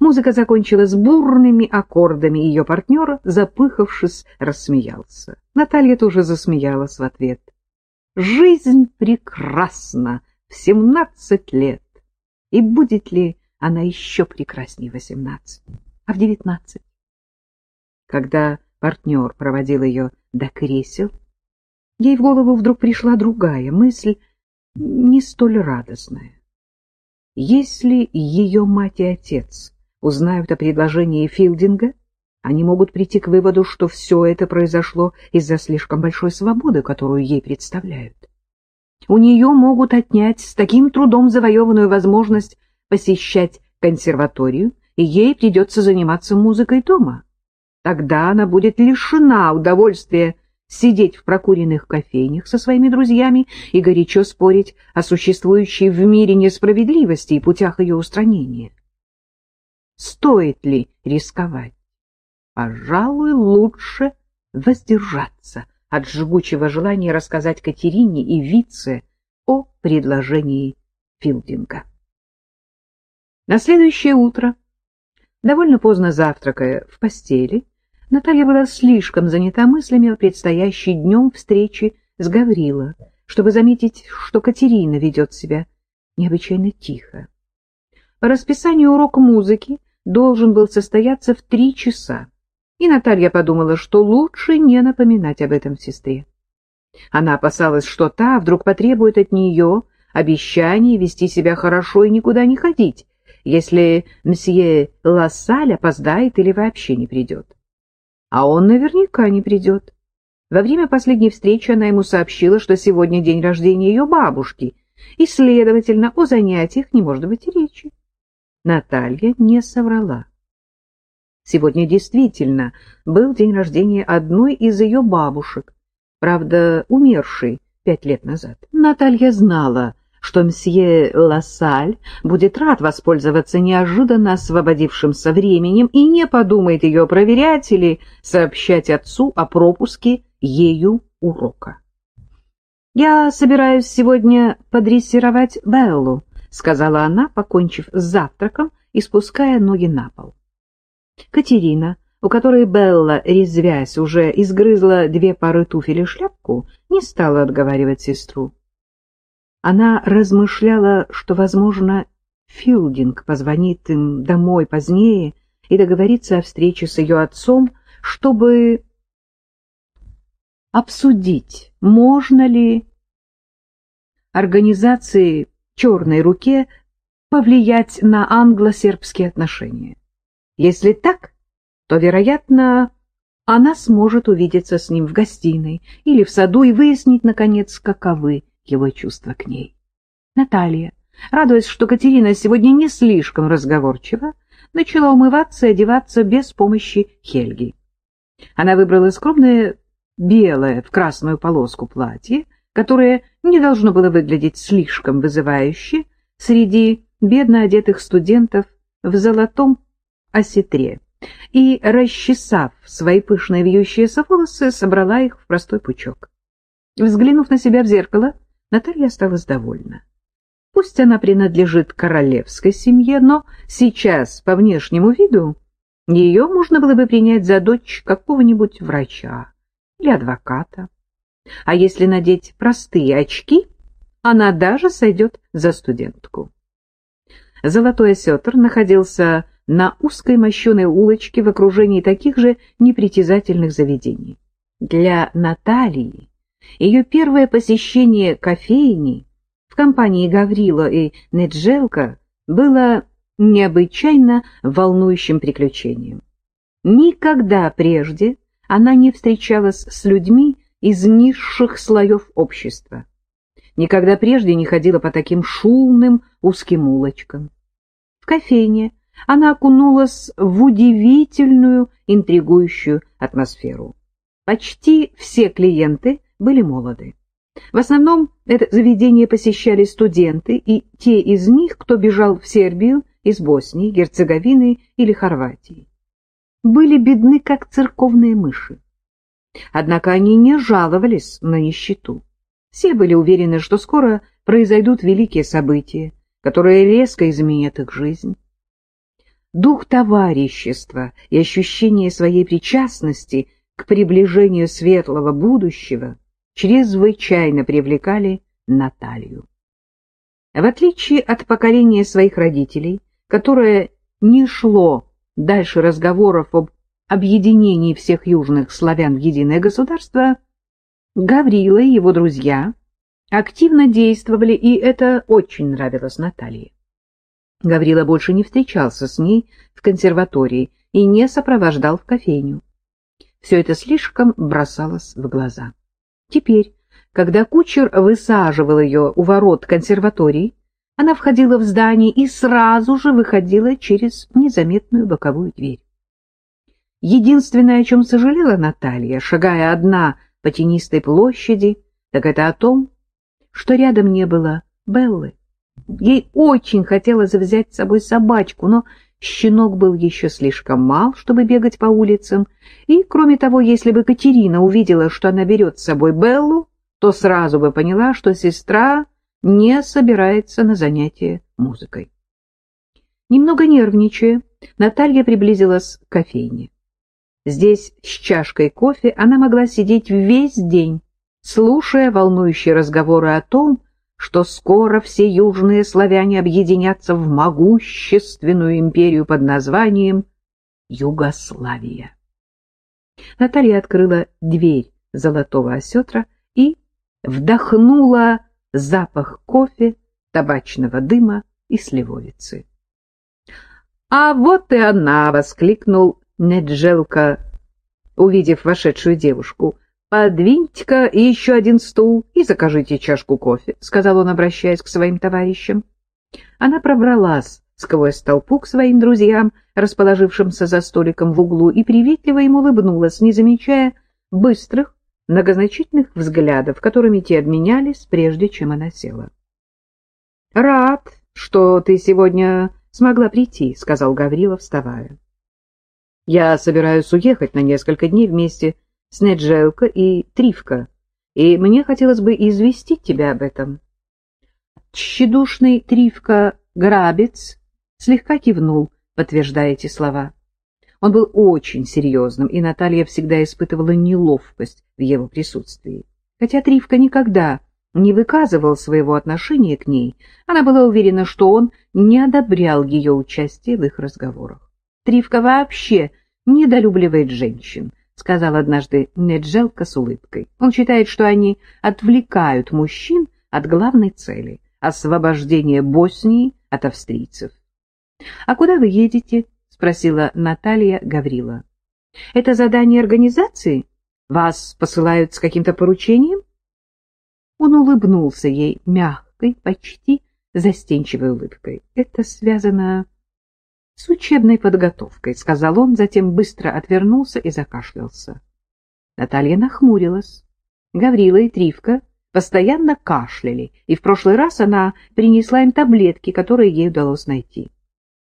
Музыка закончилась бурными аккордами, ее партнер, запыхавшись, рассмеялся. Наталья тоже засмеялась в ответ. «Жизнь прекрасна в семнадцать лет, и будет ли она еще прекраснее восемнадцать, а в девятнадцать?» Когда партнер проводил ее до кресел, ей в голову вдруг пришла другая мысль, не столь радостная. Если ее мать и отец узнают о предложении Филдинга, они могут прийти к выводу, что все это произошло из-за слишком большой свободы, которую ей представляют. У нее могут отнять с таким трудом завоеванную возможность посещать консерваторию, и ей придется заниматься музыкой дома. Тогда она будет лишена удовольствия сидеть в прокуренных кофейнях со своими друзьями и горячо спорить о существующей в мире несправедливости и путях ее устранения. Стоит ли рисковать? Пожалуй, лучше воздержаться от жгучего желания рассказать Катерине и Вице о предложении Филдинга. На следующее утро, довольно поздно завтракая в постели, Наталья была слишком занята мыслями о предстоящей днем встрече с Гаврила, чтобы заметить, что Катерина ведет себя необычайно тихо. По расписанию урок музыки должен был состояться в три часа, и Наталья подумала, что лучше не напоминать об этом сестре. Она опасалась, что та вдруг потребует от нее обещания вести себя хорошо и никуда не ходить, если мсье Лассаль опоздает или вообще не придет а он наверняка не придет. Во время последней встречи она ему сообщила, что сегодня день рождения ее бабушки, и, следовательно, о занятиях не может быть речи. Наталья не соврала. Сегодня действительно был день рождения одной из ее бабушек, правда, умершей пять лет назад. Наталья знала, что мсье Лассаль будет рад воспользоваться неожиданно освободившимся временем и не подумает ее проверять или сообщать отцу о пропуске ею урока. «Я собираюсь сегодня подрессировать Беллу», — сказала она, покончив с завтраком и спуская ноги на пол. Катерина, у которой Белла, резвясь, уже изгрызла две пары туфель и шляпку, не стала отговаривать сестру. Она размышляла, что, возможно, Филдинг позвонит им домой позднее и договорится о встрече с ее отцом, чтобы обсудить, можно ли организации «Черной руке» повлиять на англо-сербские отношения. Если так, то, вероятно, она сможет увидеться с ним в гостиной или в саду и выяснить, наконец, каковы его чувства к ней. Наталья, радуясь, что Катерина сегодня не слишком разговорчива, начала умываться и одеваться без помощи Хельги. Она выбрала скромное белое в красную полоску платье, которое не должно было выглядеть слишком вызывающе среди бедно одетых студентов в золотом осетре, и, расчесав свои пышные вьющиеся волосы, собрала их в простой пучок. Взглянув на себя в зеркало, Наталья осталась довольна. Пусть она принадлежит королевской семье, но сейчас, по внешнему виду, ее можно было бы принять за дочь какого-нибудь врача или адвоката. А если надеть простые очки, она даже сойдет за студентку. Золотой осетр находился на узкой мощеной улочке в окружении таких же непритязательных заведений. Для Натальи ее первое посещение кофейни в компании Гаврила и Неджелка было необычайно волнующим приключением. Никогда прежде она не встречалась с людьми из низших слоев общества. Никогда прежде не ходила по таким шумным узким улочкам. В кофейне она окунулась в удивительную, интригующую атмосферу. Почти все клиенты были молоды. В основном это заведение посещали студенты и те из них, кто бежал в Сербию из Боснии, Герцеговины или Хорватии. Были бедны, как церковные мыши. Однако они не жаловались на нищету. Все были уверены, что скоро произойдут великие события, которые резко изменят их жизнь. дух товарищества и ощущение своей причастности к приближению светлого будущего чрезвычайно привлекали Наталью. В отличие от поколения своих родителей, которое не шло дальше разговоров об объединении всех южных славян в единое государство, Гаврила и его друзья активно действовали, и это очень нравилось Наталье. Гаврила больше не встречался с ней в консерватории и не сопровождал в кофейню. Все это слишком бросалось в глаза. Теперь, когда кучер высаживал ее у ворот консерватории, она входила в здание и сразу же выходила через незаметную боковую дверь. Единственное, о чем сожалела Наталья, шагая одна по тенистой площади, так это о том, что рядом не было Беллы. Ей очень хотелось взять с собой собачку, но щенок был еще слишком мал, чтобы бегать по улицам, и, кроме того, если бы Катерина увидела, что она берет с собой Беллу, то сразу бы поняла, что сестра не собирается на занятие музыкой. Немного нервничая, Наталья приблизилась к кофейне. Здесь с чашкой кофе она могла сидеть весь день, слушая волнующие разговоры о том, что скоро все южные славяне объединятся в могущественную империю под названием Югославия. Наталья открыла дверь золотого осетра и вдохнула запах кофе, табачного дыма и сливовицы. — А вот и она! — воскликнул Неджелка, увидев вошедшую девушку. — Подвиньте-ка еще один стул и закажите чашку кофе, — сказал он, обращаясь к своим товарищам. Она пробралась сквозь толпу к своим друзьям, расположившимся за столиком в углу, и приветливо им улыбнулась, не замечая быстрых, многозначительных взглядов, которыми те обменялись, прежде чем она села. — Рад, что ты сегодня смогла прийти, — сказал Гаврила, вставая. — Я собираюсь уехать на несколько дней вместе с Неджелко и Тривко, и мне хотелось бы известить тебя об этом. Тщедушный Тривка Грабец слегка кивнул, подтверждая эти слова. Он был очень серьезным, и Наталья всегда испытывала неловкость в его присутствии. Хотя Тривка никогда не выказывал своего отношения к ней, она была уверена, что он не одобрял ее участие в их разговорах. Тривка вообще недолюбливает женщин, сказал однажды Неджелка с улыбкой. Он считает, что они отвлекают мужчин от главной цели — освобождения Боснии от австрийцев. — А куда вы едете? — спросила Наталья Гаврила. — Это задание организации? Вас посылают с каким-то поручением? Он улыбнулся ей мягкой, почти застенчивой улыбкой. — Это связано с учебной подготовкой, — сказал он, затем быстро отвернулся и закашлялся. Наталья нахмурилась. Гаврила и Тривка постоянно кашляли, и в прошлый раз она принесла им таблетки, которые ей удалось найти.